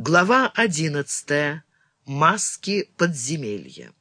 Глава одиннадцатая. Маски подземелья.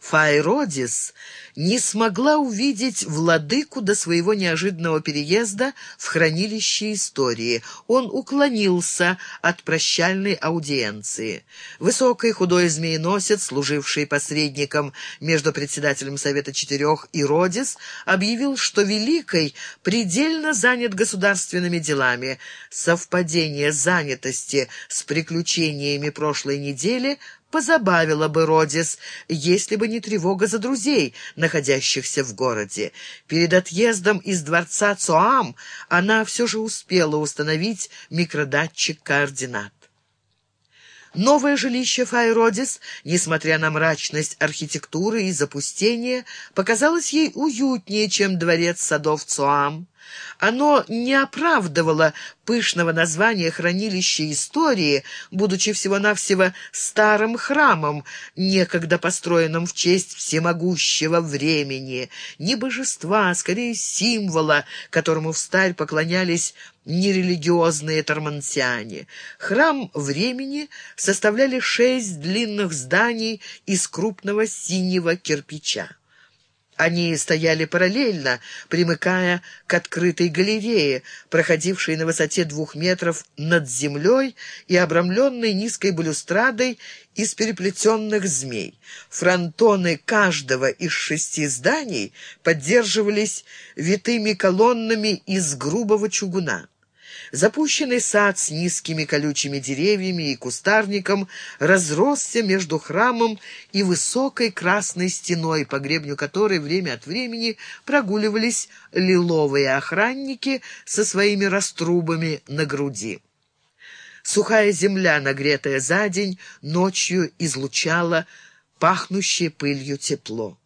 Файродис не смогла увидеть владыку до своего неожиданного переезда в хранилище истории. Он уклонился от прощальной аудиенции. Высокий худой змееносец, служивший посредником между председателем Совета Четырех и Родис, объявил, что Великой предельно занят государственными делами. Совпадение занятости с приключениями прошлой недели – позабавила бы Родис, если бы не тревога за друзей, находящихся в городе. Перед отъездом из дворца Цоам она все же успела установить микродатчик координат. Новое жилище Файродис, несмотря на мрачность архитектуры и запустение, показалось ей уютнее, чем дворец садов Цуам. Оно не оправдывало пышного названия хранилища истории, будучи всего-навсего старым храмом, некогда построенным в честь всемогущего времени, не божества, а скорее символа, которому встарь поклонялись нерелигиозные тормансиане. Храм времени составляли шесть длинных зданий из крупного синего кирпича. Они стояли параллельно, примыкая к открытой галерее, проходившей на высоте двух метров над землей и обрамленной низкой балюстрадой из переплетенных змей. Фронтоны каждого из шести зданий поддерживались витыми колоннами из грубого чугуна. Запущенный сад с низкими колючими деревьями и кустарником разросся между храмом и высокой красной стеной, по гребню которой время от времени прогуливались лиловые охранники со своими раструбами на груди. Сухая земля, нагретая за день, ночью излучала пахнущее пылью тепло.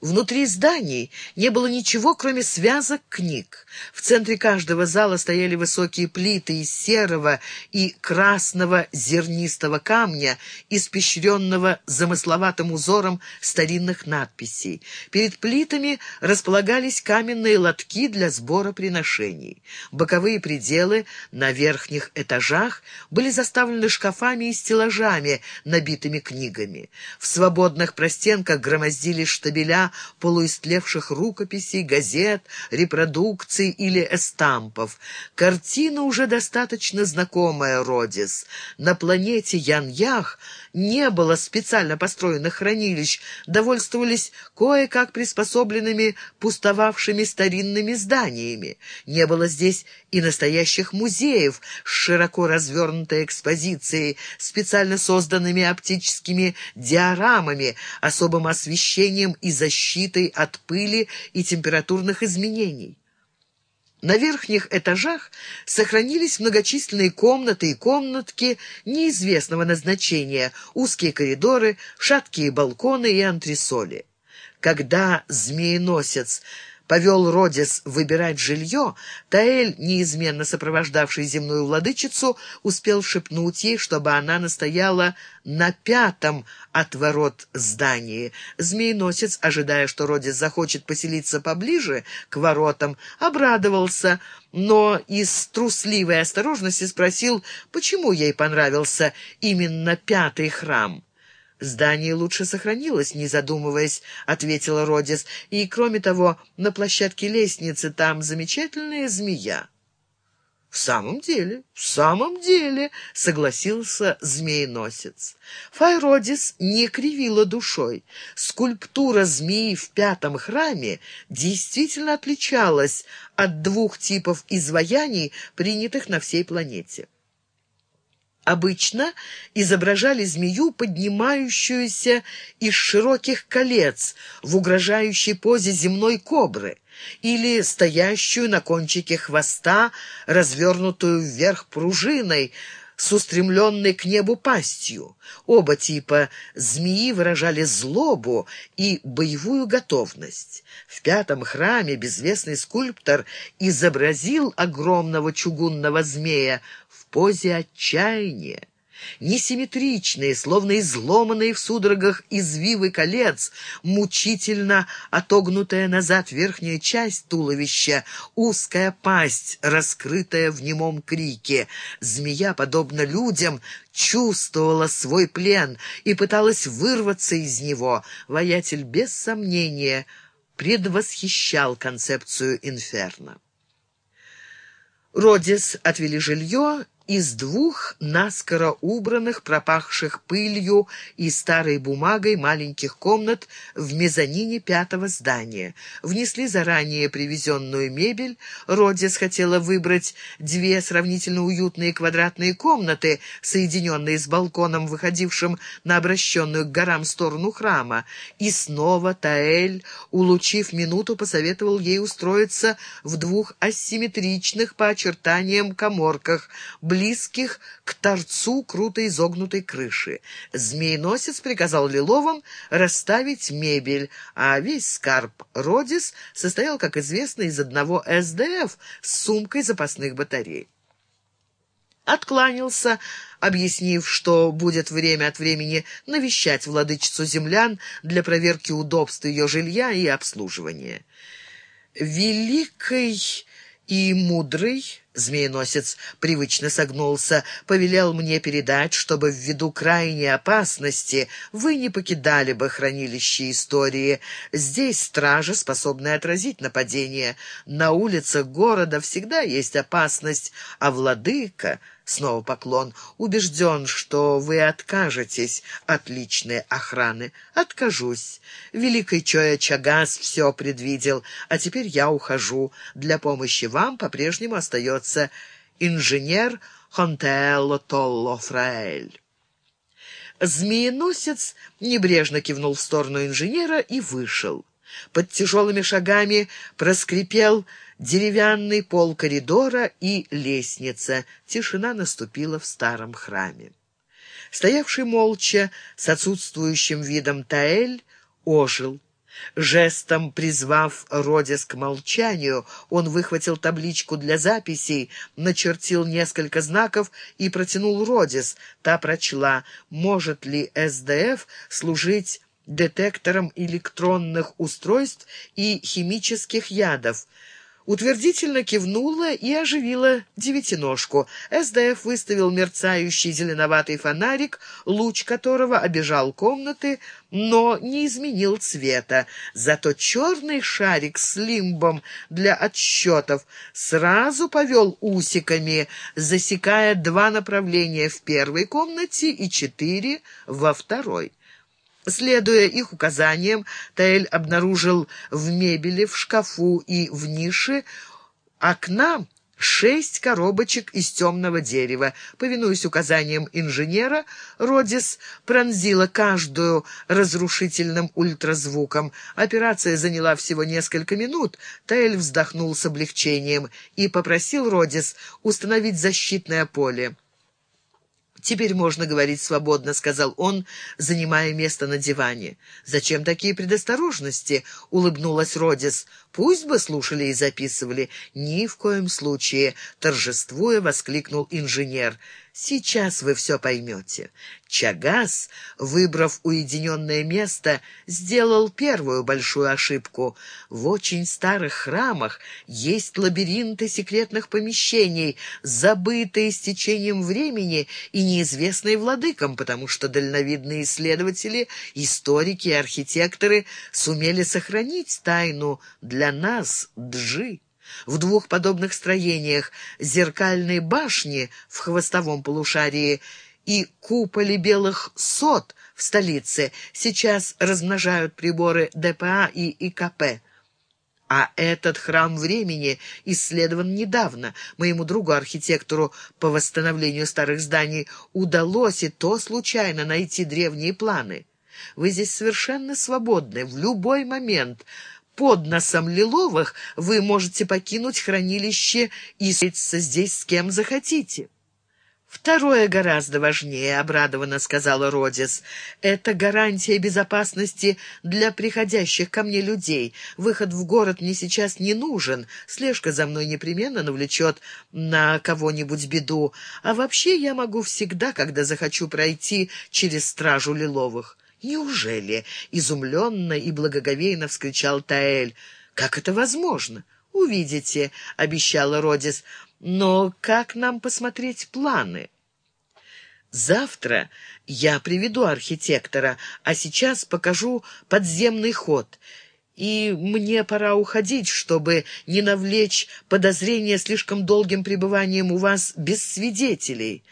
Внутри зданий не было ничего, кроме связок книг. В центре каждого зала стояли высокие плиты из серого и красного зернистого камня, испещренного замысловатым узором старинных надписей. Перед плитами располагались каменные лотки для сбора приношений. Боковые пределы на верхних этажах были заставлены шкафами и стеллажами, набитыми книгами. В свободных простенках громоздились штабеля полуистлевших рукописей, газет, репродукций или эстампов. Картина уже достаточно знакомая Родис. На планете Ян-Ях не было специально построенных хранилищ, довольствовались кое-как приспособленными пустовавшими старинными зданиями. Не было здесь и настоящих музеев с широко развернутой экспозицией, специально созданными оптическими диорамами, особым освещением и защитой от пыли и температурных изменений. На верхних этажах сохранились многочисленные комнаты и комнатки неизвестного назначения, узкие коридоры, шаткие балконы и антресоли. Когда змееносец повел Родис выбирать жилье, Таэль, неизменно сопровождавший земную владычицу, успел шепнуть ей, чтобы она настояла на пятом от ворот здании. Змееносец, ожидая, что Родис захочет поселиться поближе к воротам, обрадовался, но из трусливой осторожности спросил, почему ей понравился именно пятый храм. «Здание лучше сохранилось, не задумываясь», — ответила Родис. «И, кроме того, на площадке лестницы там замечательная змея». «В самом деле, в самом деле», — согласился змееносец. Файродис не кривила душой. Скульптура змеи в пятом храме действительно отличалась от двух типов изваяний, принятых на всей планете. Обычно изображали змею, поднимающуюся из широких колец в угрожающей позе земной кобры, или стоящую на кончике хвоста, развернутую вверх пружиной, с устремленной к небу пастью. Оба типа змеи выражали злобу и боевую готовность. В пятом храме безвестный скульптор изобразил огромного чугунного змея, позе отчаяния. Несимметричные, словно изломанные в судорогах извивы колец, мучительно отогнутая назад верхняя часть туловища, узкая пасть, раскрытая в немом крике. Змея, подобно людям, чувствовала свой плен и пыталась вырваться из него. Воятель, без сомнения, предвосхищал концепцию инферно. Родис отвели жилье из двух наскоро убранных, пропахших пылью и старой бумагой маленьких комнат в мезонине пятого здания. Внесли заранее привезенную мебель. Родис хотела выбрать две сравнительно уютные квадратные комнаты, соединенные с балконом, выходившим на обращенную к горам сторону храма. И снова Таэль, улучив минуту, посоветовал ей устроиться в двух асимметричных по очертаниям коморках, близких к торцу круто изогнутой крыши. Змееносец приказал Лиловым расставить мебель, а весь скарб Родис состоял, как известно, из одного СДФ с сумкой запасных батарей. Откланялся, объяснив, что будет время от времени навещать владычицу землян для проверки удобств ее жилья и обслуживания. Великой и мудрый Змееносец привычно согнулся, повелел мне передать, чтобы ввиду крайней опасности вы не покидали бы хранилище истории. Здесь стража, способная отразить нападение. На улицах города всегда есть опасность, а владыка Снова поклон. «Убежден, что вы откажетесь от личной охраны». «Откажусь. Великий Чоя Чагас все предвидел, а теперь я ухожу. Для помощи вам по-прежнему остается инженер Хонтелло Толло Фраэль». Змееносец небрежно кивнул в сторону инженера и вышел. Под тяжелыми шагами проскрипел деревянный пол коридора и лестница. Тишина наступила в старом храме. Стоявший молча, с отсутствующим видом Таэль, ожил. Жестом призвав Родис к молчанию, он выхватил табличку для записей, начертил несколько знаков и протянул Родис. Та прочла, может ли СДФ служить детектором электронных устройств и химических ядов утвердительно кивнула и оживила девятиножку. СДФ выставил мерцающий зеленоватый фонарик, луч которого обежал комнаты, но не изменил цвета. Зато черный шарик с лимбом для отсчетов сразу повел усиками, засекая два направления в первой комнате и четыре во второй. Следуя их указаниям, Таэль обнаружил в мебели, в шкафу и в нише окна шесть коробочек из темного дерева. Повинуясь указаниям инженера, Родис пронзила каждую разрушительным ультразвуком. Операция заняла всего несколько минут. Таэль вздохнул с облегчением и попросил Родис установить защитное поле. «Теперь можно говорить свободно», — сказал он, занимая место на диване. «Зачем такие предосторожности?» — улыбнулась Родис. «Пусть бы слушали и записывали». «Ни в коем случае», — торжествуя воскликнул инженер. Сейчас вы все поймете. Чагас, выбрав уединенное место, сделал первую большую ошибку. В очень старых храмах есть лабиринты секретных помещений, забытые с течением времени и неизвестные владыкам, потому что дальновидные исследователи, историки и архитекторы сумели сохранить тайну для нас, джи. В двух подобных строениях зеркальной башни в хвостовом полушарии и куполе белых сот в столице сейчас размножают приборы ДПА и ИКП. А этот храм времени исследован недавно. Моему другу-архитектору по восстановлению старых зданий удалось и то случайно найти древние планы. Вы здесь совершенно свободны в любой момент — под носом Лиловых вы можете покинуть хранилище и встретиться здесь с кем захотите. «Второе гораздо важнее», — обрадованно сказала Родис. «Это гарантия безопасности для приходящих ко мне людей. Выход в город мне сейчас не нужен. Слежка за мной непременно навлечет на кого-нибудь беду. А вообще я могу всегда, когда захочу пройти через стражу Лиловых». «Неужели?» — изумленно и благоговейно вскричал Таэль. «Как это возможно?» «Увидите», — обещала Родис. «Но как нам посмотреть планы?» «Завтра я приведу архитектора, а сейчас покажу подземный ход. И мне пора уходить, чтобы не навлечь подозрения слишком долгим пребыванием у вас без свидетелей.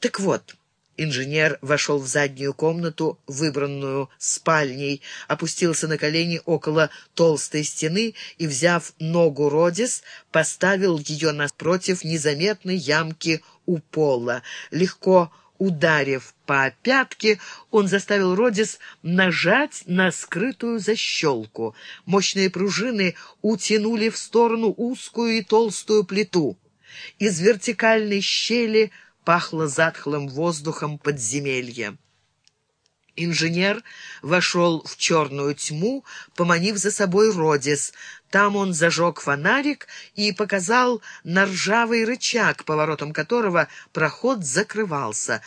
Так вот...» Инженер вошел в заднюю комнату, выбранную спальней, опустился на колени около толстой стены и, взяв ногу Родис, поставил ее напротив незаметной ямки у пола. Легко ударив по пятке, он заставил Родис нажать на скрытую защелку. Мощные пружины утянули в сторону узкую и толстую плиту. Из вертикальной щели – пахло затхлым воздухом подземелья. Инженер вошел в черную тьму, поманив за собой Родис. Там он зажег фонарик и показал на ржавый рычаг, поворотом которого проход закрывался.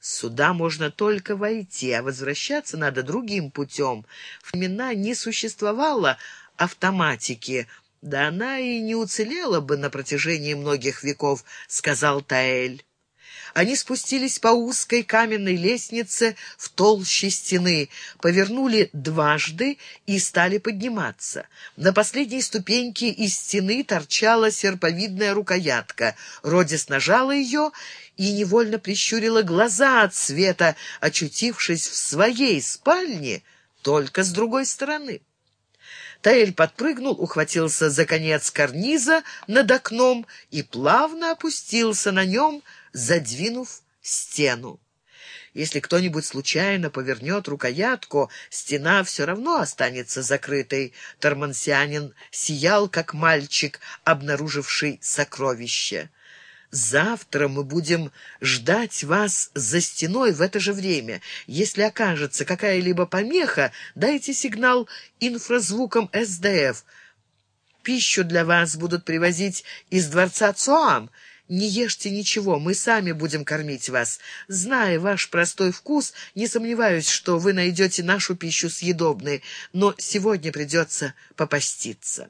Сюда можно только войти, а возвращаться надо другим путем. В времена не существовало автоматики, да она и не уцелела бы на протяжении многих веков, сказал Таэль. Они спустились по узкой каменной лестнице в толще стены, повернули дважды и стали подниматься. На последней ступеньке из стены торчала серповидная рукоятка. Родис нажала ее и невольно прищурила глаза от света, очутившись в своей спальне, только с другой стороны. Таэль подпрыгнул, ухватился за конец карниза над окном и плавно опустился на нем, задвинув стену. Если кто-нибудь случайно повернет рукоятку, стена все равно останется закрытой. Тормансианин сиял, как мальчик, обнаруживший сокровище. Завтра мы будем ждать вас за стеной в это же время. Если окажется какая-либо помеха, дайте сигнал инфразвуком СДФ. Пищу для вас будут привозить из дворца Цуам. Не ешьте ничего, мы сами будем кормить вас. Зная ваш простой вкус, не сомневаюсь, что вы найдете нашу пищу съедобной, но сегодня придется попаститься».